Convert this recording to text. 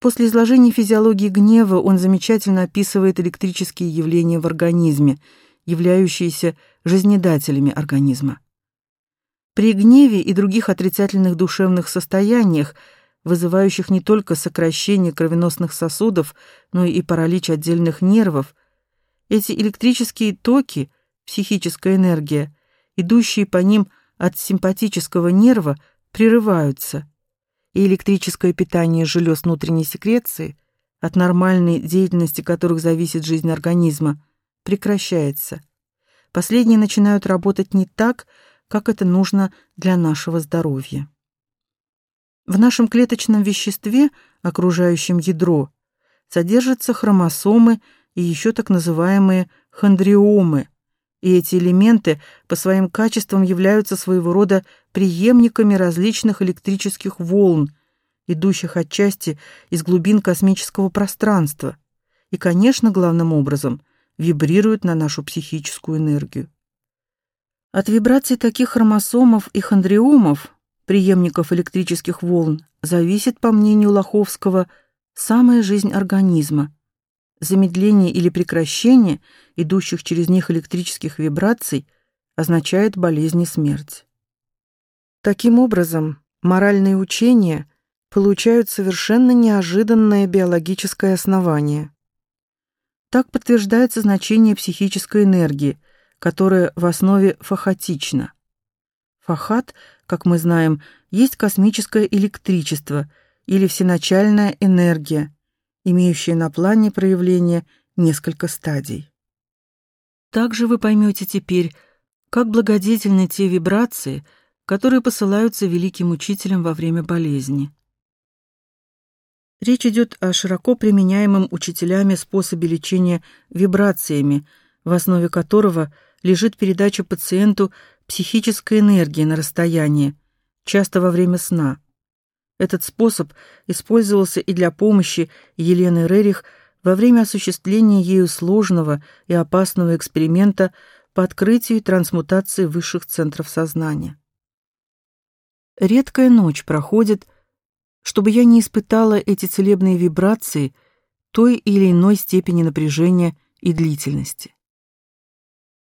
После изложения физиологии гнева он замечательно описывает электрические явления в организме, являющиеся жизнедателями организма. При гневе и других отрицательных душевных состояниях, вызывающих не только сокращение кровеносных сосудов, но и паралич отдельных нервов, эти электрические токи, психическая энергия, идущие по ним от симпатического нерва, прерываются, и электрическое питание желез внутренней секреции, от нормальной деятельности которых зависит жизнь организма, прекращается. Последние начинают работать не так, как это нужно для нашего здоровья. В нашем клеточном веществе, окружающем ядро, содержатся хромосомы и еще так называемые хондриомы, и эти элементы по своим качествам являются своего рода преемниками различных электрических волн, идущих отчасти из глубин космического пространства, и, конечно, главным образом, вибрируют на нашу психическую энергию. От вибраций таких хромосомов и хондриомов, преемников электрических волн, зависит, по мнению Лоховского, самая жизнь организма – Замедление или прекращение идущих через них электрических вибраций означает болезнь и смерть. Таким образом, моральные учения получают совершенно неожиданное биологическое основание. Так подтверждается значение психической энергии, которая в основе фахатична. Фахат, как мы знаем, есть космическое электричество или всеначальная энергия, имеющие на плане проявления несколько стадий. Также вы поймете теперь, как благодетельны те вибрации, которые посылаются великим учителям во время болезни. Речь идет о широко применяемом учителями способе лечения вибрациями, в основе которого лежит передача пациенту психической энергии на расстояние, часто во время сна. Этот способ использовался и для помощи Елены Рерих во время осуществления ею сложного и опасного эксперимента по открытию и трансмутации высших центров сознания. Редкая ночь проходит, чтобы я не испытала эти целебные вибрации той или иной степени напряжения и длительности.